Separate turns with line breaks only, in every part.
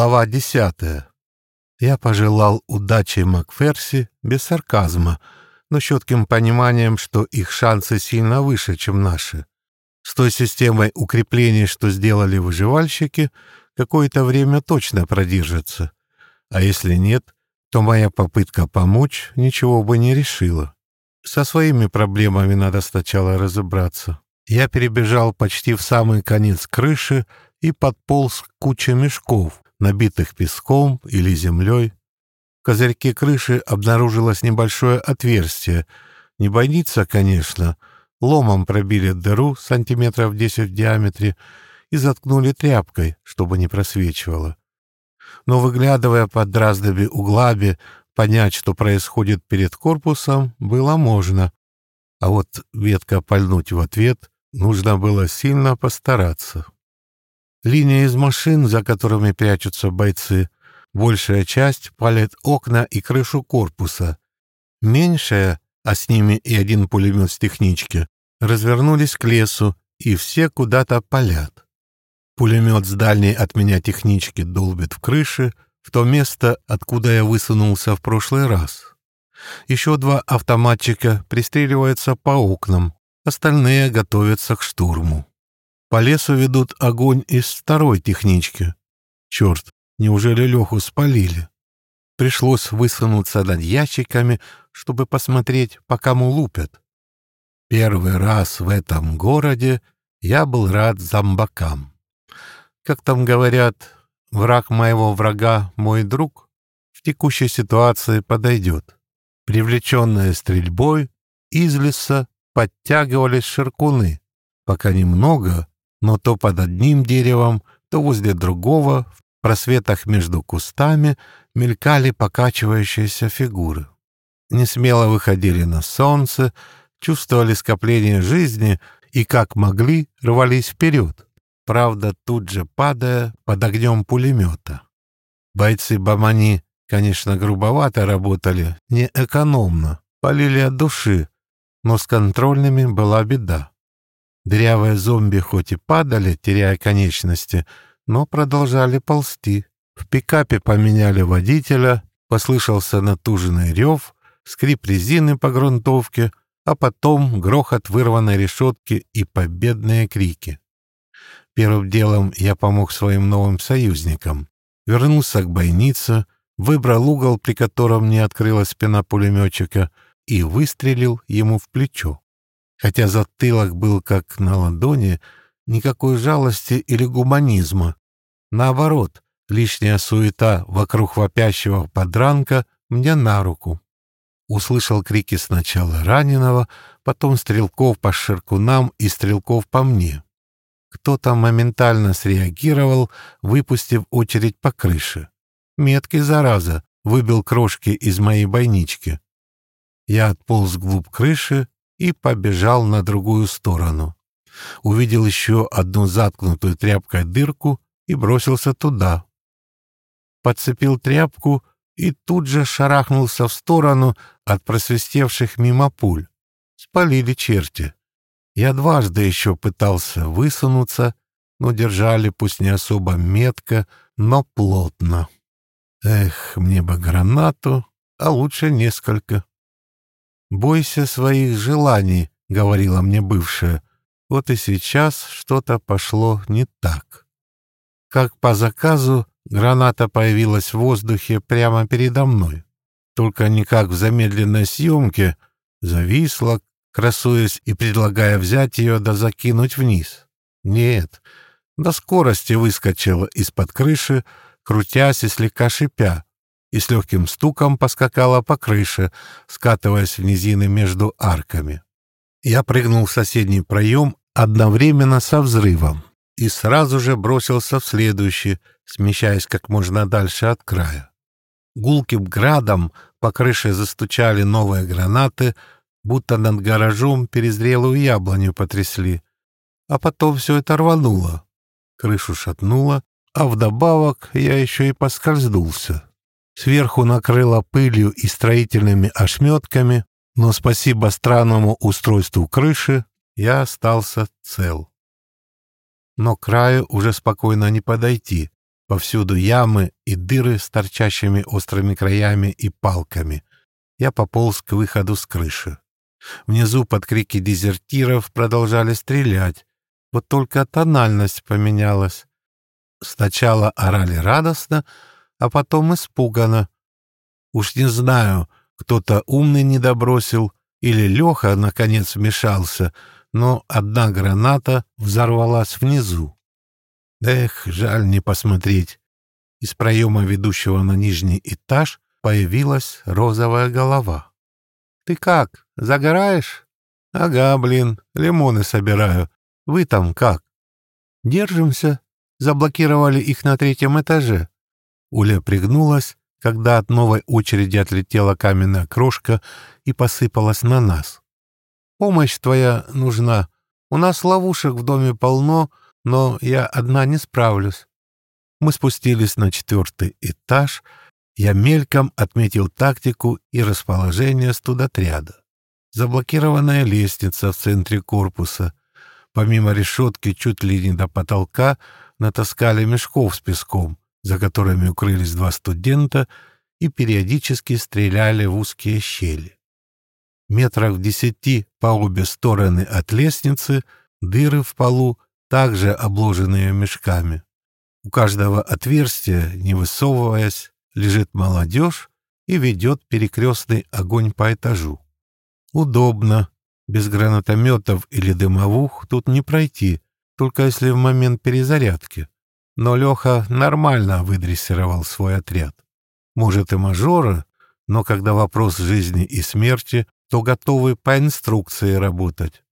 Глава десятая. Я пожелал удачи Макферси без сарказма, но с четким пониманием, что их шансы сильно выше, чем наши. С той системой укреплений, что сделали выживальщики, какое-то время точно продержится. А если нет, то моя попытка помочь ничего бы не решила. Со своими проблемами надо сначала разобраться. Я перебежал почти в самый конец крыши и подполз к куче мешков, набитых песком или землей. В козырьке крыши обнаружилось небольшое отверстие. Не больница, конечно. Ломом пробили дыру сантиметров десять в диаметре и заткнули тряпкой, чтобы не просвечивало. Но, выглядывая под разными углами, понять, что происходит перед корпусом, было можно. А вот ветка пальнуть в ответ нужно было сильно постараться. Линия из машин, за которыми прячутся бойцы, большая часть палит окна и крышу корпуса. Меньшая, а с ними и один пулемет с технички, развернулись к лесу, и все куда-то палят. Пулемет с дальней от меня технички долбит в крыши, в то место, откуда я высунулся в прошлый раз. Еще два автоматчика пристреливаются по окнам, остальные готовятся к штурму. По лесу ведут огонь из второй технички. Черт, неужели Леху спалили? Пришлось высунуться над ящиками, чтобы посмотреть, по кому лупят. Первый раз в этом городе я был рад зомбакам. Как там говорят, враг моего врага — мой друг, в текущей ситуации подойдет. Привлеченные стрельбой, из леса подтягивались ширкуны, пока немного но то под одним деревом, то возле другого, в просветах между кустами, мелькали покачивающиеся фигуры. Несмело выходили на солнце, чувствовали скопление жизни и, как могли, рвались вперед, правда, тут же падая под огнем пулемета. Бойцы Бамани, конечно, грубовато работали, не экономно, полили от души, но с контрольными была беда. Дырявые зомби хоть и падали, теряя конечности, но продолжали ползти. В пикапе поменяли водителя, послышался натуженный рев, скрип резины по грунтовке, а потом грохот вырванной решетки и победные крики. Первым делом я помог своим новым союзникам. Вернулся к бойнице, выбрал угол, при котором не открылась спина пулеметчика, и выстрелил ему в плечо. Хотя затылок был как на ладони, никакой жалости или гуманизма. Наоборот, лишняя суета вокруг вопящего подранка мне на руку. Услышал крики сначала раненого, потом стрелков по ширкунам и стрелков по мне. Кто-то моментально среагировал, выпустив очередь по крыше. Меткий, зараза, выбил крошки из моей бойнички. Я отполз вглубь крыши, и побежал на другую сторону. Увидел еще одну заткнутую тряпкой дырку и бросился туда. Подцепил тряпку и тут же шарахнулся в сторону от просвистевших мимо пуль. Спалили черти. Я дважды еще пытался высунуться, но держали пусть не особо метко, но плотно. Эх, мне бы гранату, а лучше несколько. «Бойся своих желаний», — говорила мне бывшая. Вот и сейчас что-то пошло не так. Как по заказу, граната появилась в воздухе прямо передо мной. Только не как в замедленной съемке, зависла, красуясь и предлагая взять ее да закинуть вниз. Нет, до скорости выскочила из-под крыши, крутясь и слегка шипя, и с легким стуком поскакала по крыше, скатываясь в низины между арками. Я прыгнул в соседний проем одновременно со взрывом и сразу же бросился в следующий, смещаясь как можно дальше от края. Гулким градом по крыше застучали новые гранаты, будто над гаражом перезрелую яблоню потрясли. А потом все это рвануло. Крышу шатнуло, а вдобавок я еще и поскользнулся. Сверху накрыло пылью и строительными ошметками, но спасибо странному устройству крыши я остался цел. Но краю уже спокойно не подойти. Повсюду ямы и дыры с торчащими острыми краями и палками. Я пополз к выходу с крыши. Внизу под крики дезертиров продолжали стрелять. Вот только тональность поменялась. Сначала орали радостно, а потом испуганно. Уж не знаю, кто-то умный не добросил или Леха, наконец, вмешался, но одна граната взорвалась внизу. Эх, жаль не посмотреть. Из проема, ведущего на нижний этаж, появилась розовая голова. «Ты как, загораешь?» «Ага, блин, лимоны собираю. Вы там как?» «Держимся. Заблокировали их на третьем этаже». Уля пригнулась, когда от новой очереди отлетела каменная крошка и посыпалась на нас. «Помощь твоя нужна. У нас ловушек в доме полно, но я одна не справлюсь». Мы спустились на четвертый этаж. Я мельком отметил тактику и расположение студотряда. Заблокированная лестница в центре корпуса. Помимо решетки чуть ли не до потолка натаскали мешков с песком, за которыми укрылись два студента и периодически стреляли в узкие щели. Метрах в десяти по обе стороны от лестницы дыры в полу также обложенные мешками. У каждого отверстия, не высовываясь, лежит молодежь и ведет перекрестный огонь по этажу. Удобно. Без гранатометов или дымовух тут не пройти, только если в момент перезарядки. Но Леха нормально выдрессировал свой отряд. Может и мажоры, но когда вопрос жизни и смерти, то готовы по инструкции работать.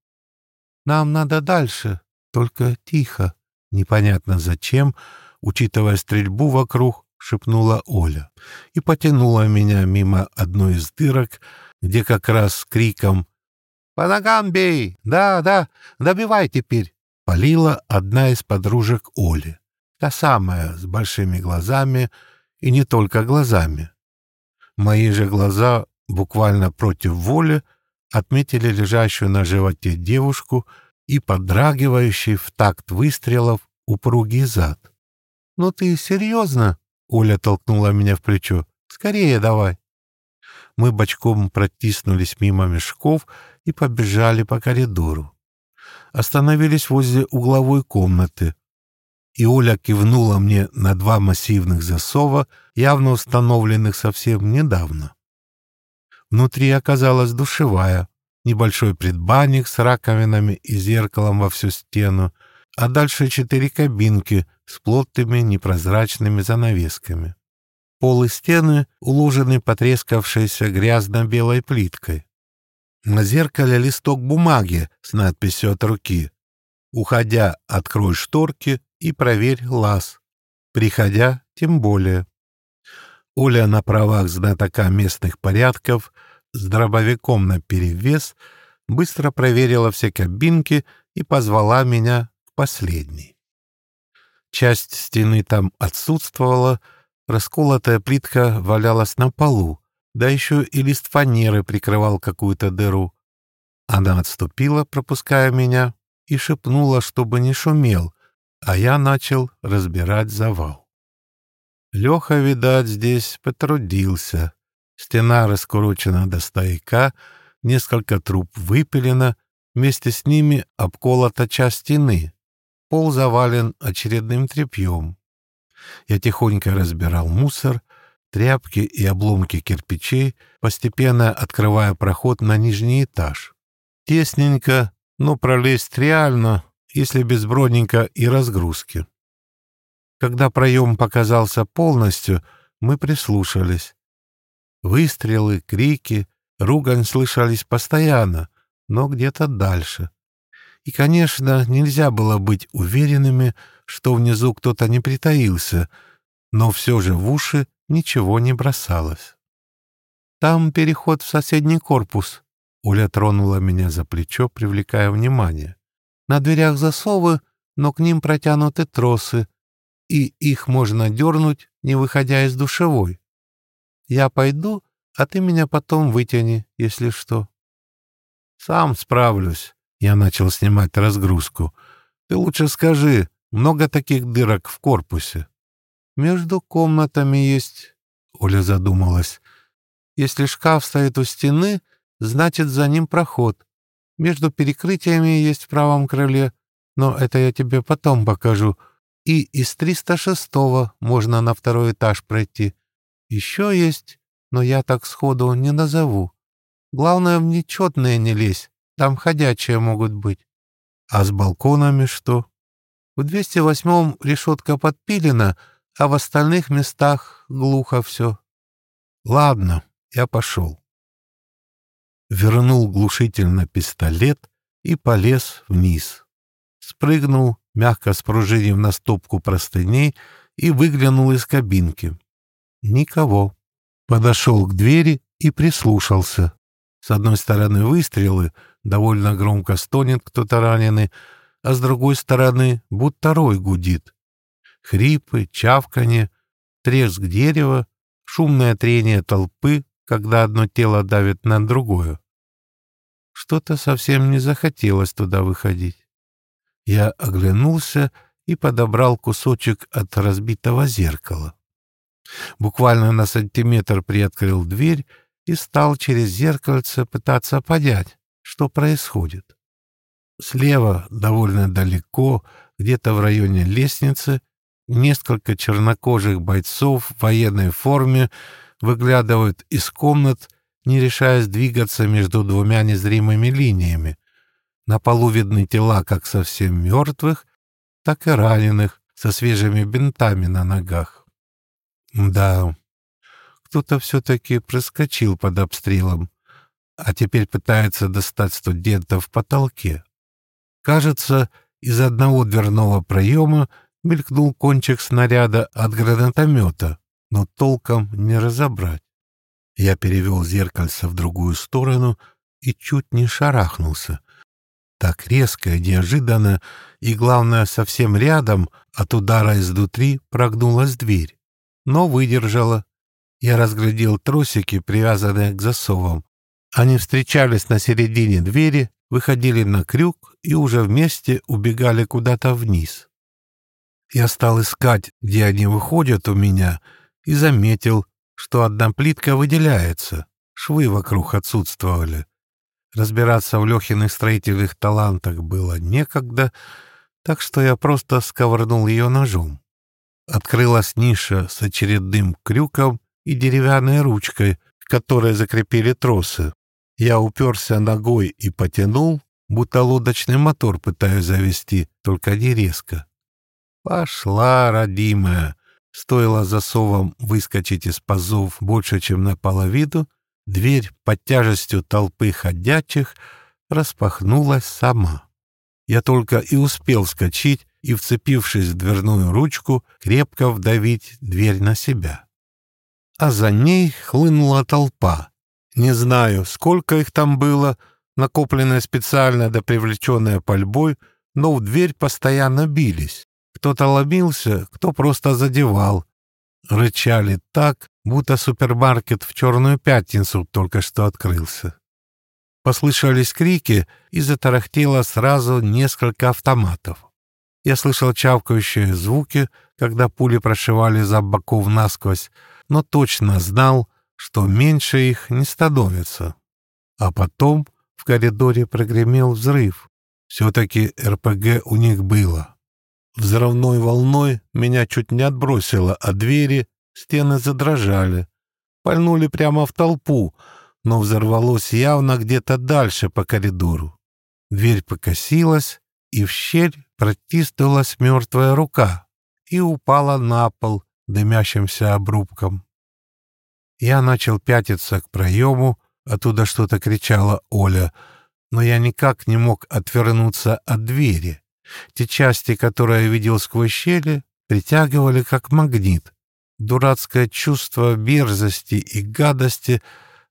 «Нам надо дальше», только тихо, непонятно зачем, учитывая стрельбу вокруг, шепнула Оля и потянула меня мимо одной из дырок, где как раз с криком «По ногам бей! Да, да, добивай теперь!» полила одна из подружек Оли, та самая, с большими глазами, и не только глазами. Мои же глаза, буквально против воли, отметили лежащую на животе девушку — и подрагивающий в такт выстрелов упругий зад. «Ну ты серьезно?» — Оля толкнула меня в плечо. «Скорее давай!» Мы бочком протиснулись мимо мешков и побежали по коридору. Остановились возле угловой комнаты. И Оля кивнула мне на два массивных засова, явно установленных совсем недавно. Внутри оказалась душевая, небольшой предбанник с раковинами и зеркалом во всю стену, а дальше четыре кабинки с плотными непрозрачными занавесками. Пол и стены уложены потрескавшейся грязно-белой плиткой. На зеркале листок бумаги с надписью от руки. Уходя, открой шторки и проверь лаз. Приходя, тем более. Оля на правах знатока местных порядков — с дробовиком наперевес, быстро проверила все кабинки и позвала меня в последний. Часть стены там отсутствовала, расколотая плитка валялась на полу, да еще и лист фанеры прикрывал какую-то дыру. Она отступила, пропуская меня, и шепнула, чтобы не шумел, а я начал разбирать завал. Леха, видать, здесь потрудился. Стена раскурочена до стояка, несколько труб выпилено, вместе с ними обколота часть стены. Пол завален очередным тряпьем. Я тихонько разбирал мусор, тряпки и обломки кирпичей, постепенно открывая проход на нижний этаж. Тесненько, но пролезть реально, если без бронника и разгрузки. Когда проем показался полностью, мы прислушались. Выстрелы, крики, ругань слышались постоянно, но где-то дальше. И, конечно, нельзя было быть уверенными, что внизу кто-то не притаился, но все же в уши ничего не бросалось. «Там переход в соседний корпус», — Оля тронула меня за плечо, привлекая внимание. «На дверях засовы, но к ним протянуты тросы, и их можно дернуть, не выходя из душевой. Я пойду, а ты меня потом вытяни, если что. Сам справлюсь. Я начал снимать разгрузку. Ты лучше скажи, много таких дырок в корпусе? между комнатами есть...» Оля задумалась. «Если шкаф стоит у стены, значит, за ним проход. Между перекрытиями есть в правом крыле, но это я тебе потом покажу. И из 306-го можно на второй этаж пройти. Еще есть, но я так сходу не назову. Главное, в нечетные не лезь, там ходячие могут быть. А с балконами что? В 208-м решетка подпилена, а в остальных местах глухо все. Ладно, я пошел. Вернул глушительно пистолет и полез вниз. Спрыгнул, мягко спружинив на стопку простыней, и выглянул из кабинки. Никого. Подошел к двери и прислушался. С одной стороны выстрелы, довольно громко стонет кто-то раненый, а с другой стороны будто рой гудит. Хрипы, чавканье, треск дерева, шумное трение толпы, когда одно тело давит на другое. Что-то совсем не захотелось туда выходить. Я оглянулся и подобрал кусочек от разбитого зеркала. Буквально на сантиметр приоткрыл дверь и стал через зеркальце пытаться понять, что происходит. Слева, довольно далеко, где-то в районе лестницы, несколько чернокожих бойцов в военной форме выглядывают из комнат, не решаясь двигаться между двумя незримыми линиями. На полу видны тела как совсем мертвых, так и раненых со свежими бинтами на ногах. Да, кто-то все-таки проскочил под обстрелом, а теперь пытается достать студента в потолке. Кажется, из одного дверного проема мелькнул кончик снаряда от гранатомета, но толком не разобрать. Я перевел зеркальце в другую сторону и чуть не шарахнулся. Так резко и неожиданно, и, главное, совсем рядом от удара изнутри прогнулась дверь, но выдержала. Я разглядел тросики, привязанные к засовам. Они встречались на середине двери, выходили на крюк и уже вместе убегали куда-то вниз. Я стал искать, где они выходят у меня, и заметил, что одна плитка выделяется, швы вокруг отсутствовали. Разбираться в Лехиных строительных талантах было некогда, так что я просто сковырнул ее ножом. Открылась ниша с очередным крюком и деревянной ручкой, к которой закрепили тросы. Я уперся ногой и потянул, будто лодочный мотор пытаюсь завести, только не резко. Пошла, родимая. Стоило засовом выскочить из пазов больше, чем на половину, Дверь под тяжестью толпы ходячих распахнулась сама. Я только и успел вскочить и, вцепившись в дверную ручку, крепко вдавить дверь на себя. А за ней хлынула толпа. Не знаю, сколько их там было, накопленная специально да привлеченная пальбой, но в дверь постоянно бились. Кто-то ломился, кто просто задевал. Рычали так, будто супермаркет в Черную Пятницу только что открылся. Послышались крики, и затарахтело сразу несколько автоматов. Я слышал чавкающие звуки, когда пули прошивали за боков насквозь, но точно знал, что меньше их не становится. А потом в коридоре прогремел взрыв. Все-таки РПГ у них было. Взрывной волной меня чуть не отбросило от двери Стены задрожали. Пальнули прямо в толпу, но взорвалось явно где-то дальше по коридору. Дверь покосилась, и в щель протиснулась мертвая рука и упала на пол дымящимся обрубком. Я начал пятиться к проему, оттуда что-то кричала Оля, но я никак не мог отвернуться от двери. Те части, которые я видел сквозь щели, притягивали как магнит дурацкое чувство мерзости и гадости,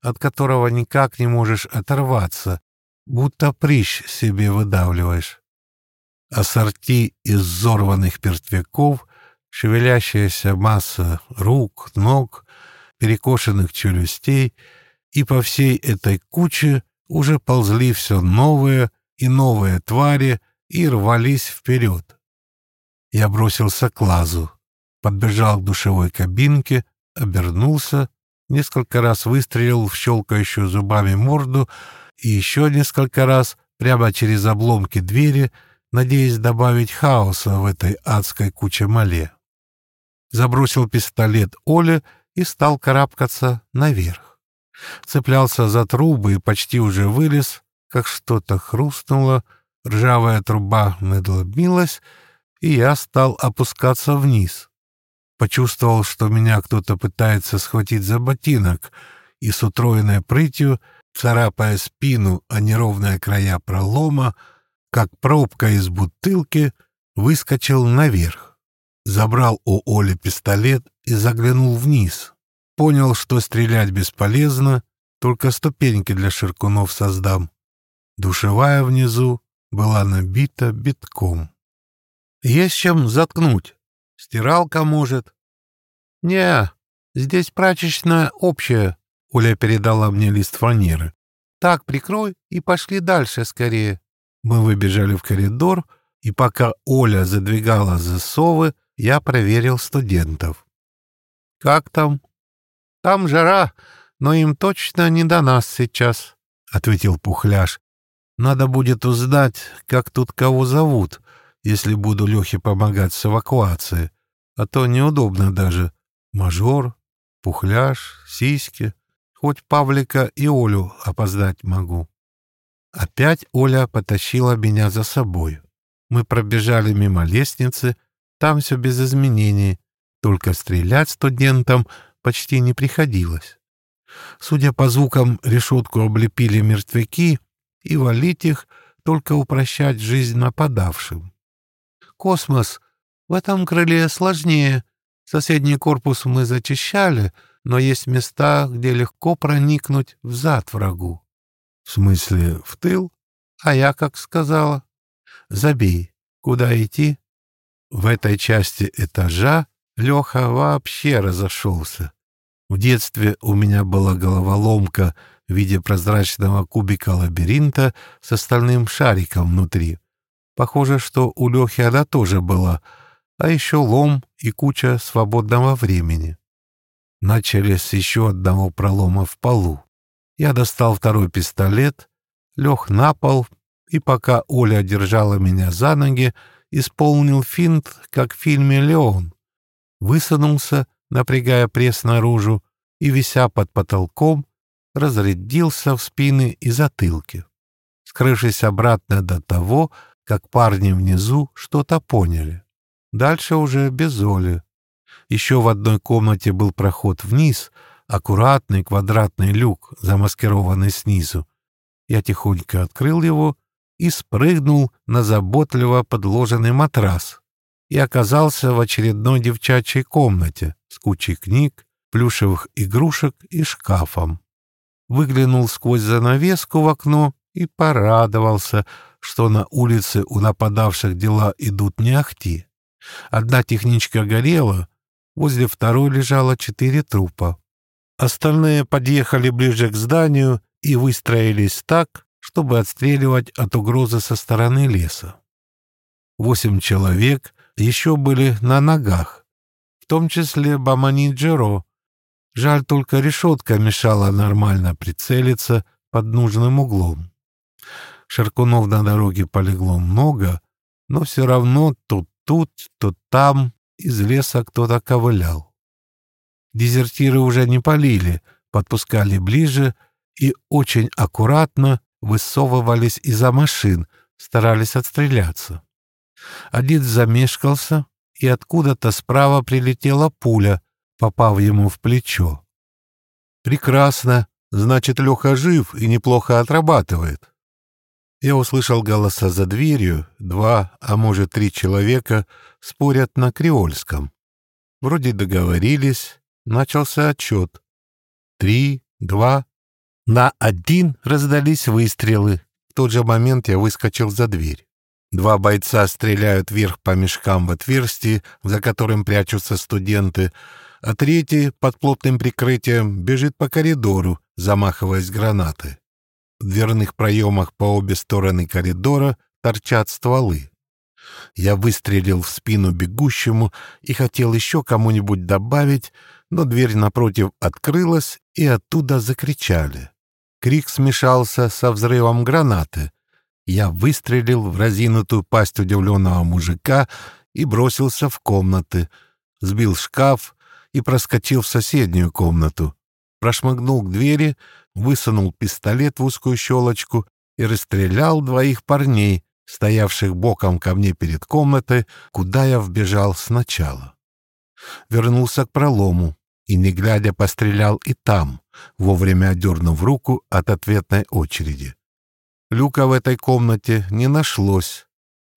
от которого никак не можешь оторваться, будто прыщ себе выдавливаешь. Ассорти из взорванных мертвяков, шевелящаяся масса рук, ног, перекошенных челюстей, и по всей этой куче уже ползли все новые и новые твари и рвались вперед. Я бросился к лазу. подбежал к душевой кабинке, обернулся, несколько раз выстрелил в щелкающую зубами морду и еще несколько раз прямо через обломки двери, надеясь добавить хаоса в этой адской куче мале. Забросил пистолет Оле и стал карабкаться наверх. Цеплялся за трубы и почти уже вылез, как что-то хрустнуло, ржавая труба надломилась, и я стал опускаться вниз. Почувствовал, что меня кто-то пытается схватить за ботинок, и с утроенной прытью, царапая спину о неровные края пролома, как пробка из бутылки, выскочил наверх. Забрал у Оли пистолет и заглянул вниз. Понял, что стрелять бесполезно, только ступеньки для ширкунов создам. Душевая внизу была набита битком. Есть чем заткнуть. Стиралка, может. Не, здесь прачечная общая. Оля передала мне лист фанеры. Так, прикрой и пошли дальше скорее. Мы выбежали в коридор, и пока Оля задвигала засовы, я проверил студентов. «Как там?» «Там жара, но им точно не до нас сейчас», — ответил Пухляш. «Надо будет узнать, как тут кого зовут, если буду Лехе помогать с эвакуацией, а то неудобно даже. Мажор, Пухляш, Сиськи, хоть Павлика и Олю опоздать могу». Опять Оля потащила меня за собой. Мы пробежали мимо лестницы, там все без изменений, только стрелять студентам почти не приходилось. Судя по звукам, решетку облепили мертвяки, и валить их только упрощать жизнь нападавшим. «Космос, в этом крыле сложнее. Соседний корпус мы зачищали, но есть места, где легко проникнуть в зад врагу». «В смысле, в тыл?» «А я как сказала». «Забей. Куда идти?» В этой части этажа Леха вообще разошелся. В детстве у меня была головоломка в виде прозрачного кубика лабиринта с остальным шариком внутри. Похоже, что у Лехи она тоже была, а еще лом и куча свободного времени. Начали с еще одного пролома в полу. Я достал второй пистолет, лег на пол, и пока Оля держала меня за ноги, исполнил финт, как в фильме «Леон». Высунулся, напрягая пресс наружу, и, вися под потолком, разрядился в спины и затылки, скрывшись обратно до того, как парни внизу что-то поняли. Дальше уже без Оли. Еще в одной комнате был проход вниз, аккуратный квадратный люк, замаскированный снизу. Я тихонько открыл его и спрыгнул на заботливо подложенный матрас и оказался в очередной девчачьей комнате с кучей книг, плюшевых игрушек и шкафом. Выглянул сквозь занавеску в окно и порадовался, что на улице у нападавших дела идут не ахти. Одна техничка горела, возле второй лежало четыре трупа. Остальные подъехали ближе к зданию и выстроились так, чтобы отстреливать от угрозы со стороны леса. Восемь человек еще были на ногах, в том числе Бамани Джеро. Жаль, только решетка мешала нормально прицелиться под нужным углом. Шаркунов на дороге полегло много, но все равно то тут, то там из леса кто-то ковылял. Дезертиры уже не полили, подпускали ближе и очень аккуратно высовывались из-за машин, старались отстреляться. Один замешкался, и откуда-то справа прилетела пуля, попав ему в плечо. «Прекрасно. Значит, Леха жив и неплохо отрабатывает». Я услышал голоса за дверью, два, а может, три человека спорят на креольском. Вроде договорились, начался отчет. Три, два, на один раздались выстрелы. В тот же момент я выскочил за дверь. Два бойца стреляют вверх по мешкам в отверстии, за которым прячутся студенты, а третий, под плотным прикрытием, бежит по коридору, замахиваясь гранаты. В дверных проемах по обе стороны коридора торчат стволы. Я выстрелил в спину бегущему и хотел еще кому-нибудь добавить, но дверь напротив открылась, и оттуда закричали. Крик смешался со взрывом гранаты. Я выстрелил в разинутую пасть удивленного мужика и бросился в комнаты, сбил шкаф и проскочил в соседнюю комнату. Прошмыгнул к двери, высунул пистолет в узкую щелочку и расстрелял двоих парней, стоявших боком ко мне перед комнатой, куда я вбежал сначала. Вернулся к пролому и, не глядя, пострелял и там, вовремя отдернув руку от ответной очереди. Люка в этой комнате не нашлось.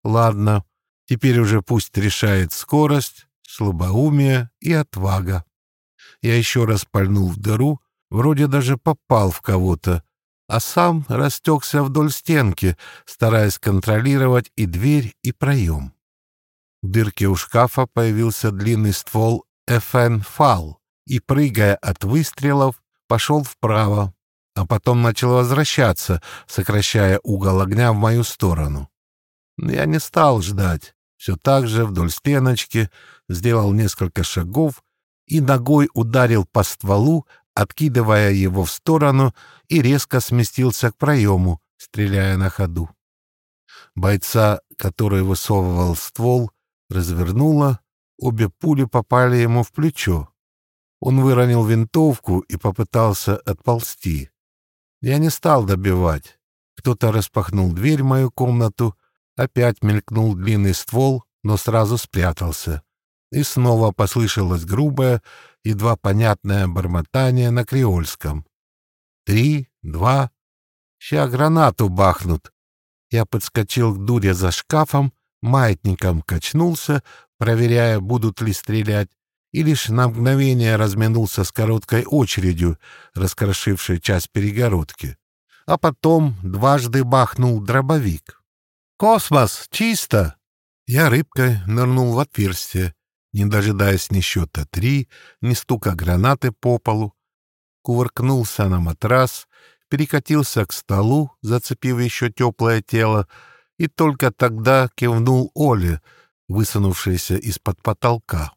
Ладно, теперь уже пусть решает скорость, слабоумие и отвага. Я еще раз пальнул в дыру, вроде даже попал в кого-то, а сам растекся вдоль стенки, стараясь контролировать и дверь, и проем. В дырке у шкафа появился длинный ствол FN фал и, прыгая от выстрелов, пошел вправо, а потом начал возвращаться, сокращая угол огня в мою сторону. Я не стал ждать. Все так же вдоль стеночки сделал несколько шагов и ногой ударил по стволу, откидывая его в сторону, и резко сместился к проему, стреляя на ходу. Бойца, который высовывал ствол, развернуло, обе пули попали ему в плечо. Он выронил винтовку и попытался отползти. Я не стал добивать. Кто-то распахнул дверь в мою комнату, опять мелькнул длинный ствол, но сразу спрятался. И снова послышалось грубое, едва понятное бормотание на креольском. «Три, два, ща гранату бахнут». Я подскочил к дуре за шкафом, маятником качнулся, проверяя, будут ли стрелять, и лишь на мгновение разминулся с короткой очередью, раскрошившей часть перегородки. А потом дважды бахнул дробовик. «Космос! Чисто!» Я рыбкой нырнул в отверстие, не дожидаясь ни счета три, ни стука гранаты по полу, кувыркнулся на матрас, перекатился к столу, зацепив еще теплое тело, и только тогда кивнул Оле, высунувшейся из-под потолка.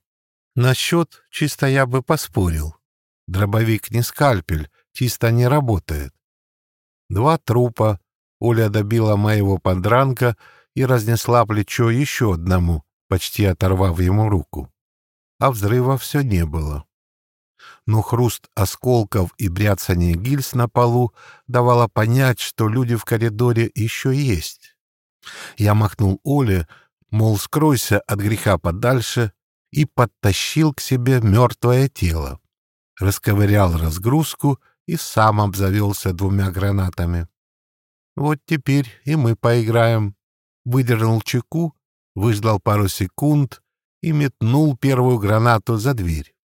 Насчет чисто я бы поспорил. Дробовик не скальпель, чисто не работает. Два трупа. Оля добила моего подранка и разнесла плечо еще одному, почти оторвав ему руку. А взрыва все не было. Но хруст осколков и бряцание гильз на полу давало понять, что люди в коридоре еще есть. Я махнул Оле, мол, скройся от греха подальше, и подтащил к себе мертвое тело. Расковырял разгрузку и сам обзавелся двумя гранатами. Вот теперь и мы поиграем. Выдернул чеку выждал пару секунд и метнул первую гранату за дверь.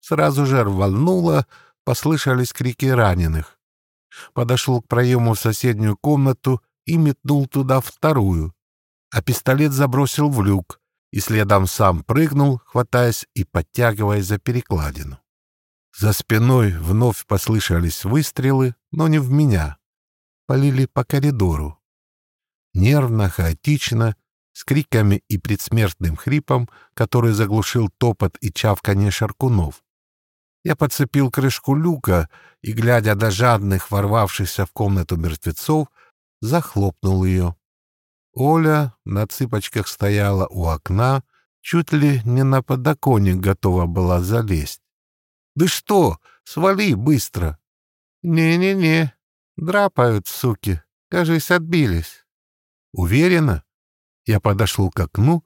Сразу же рвануло, послышались крики раненых. Подошел к проему в соседнюю комнату и метнул туда вторую, а пистолет забросил в люк и следом сам прыгнул, хватаясь и подтягиваясь за перекладину. За спиной вновь послышались выстрелы, но не в меня. Полили по коридору. Нервно, хаотично, с криками и предсмертным хрипом, который заглушил топот и чавканье шаркунов. Я подцепил крышку люка и, глядя до жадных, ворвавшихся в комнату мертвецов, захлопнул ее. Оля на цыпочках стояла у окна, чуть ли не на подоконник готова была залезть. «Да что? Свали быстро!» «Не-не-не, драпают, суки, кажись, отбились». «Уверена?» Я подошел к окну,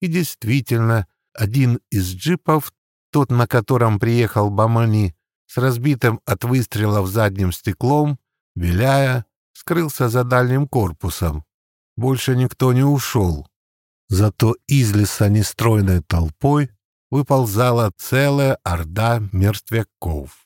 и действительно, один из джипов, тот, на котором приехал Бамани, с разбитым от выстрелов задним стеклом, виляя, скрылся за дальним корпусом. Больше никто не ушел. Зато из леса нестройной толпой выползала целая орда мертвяков.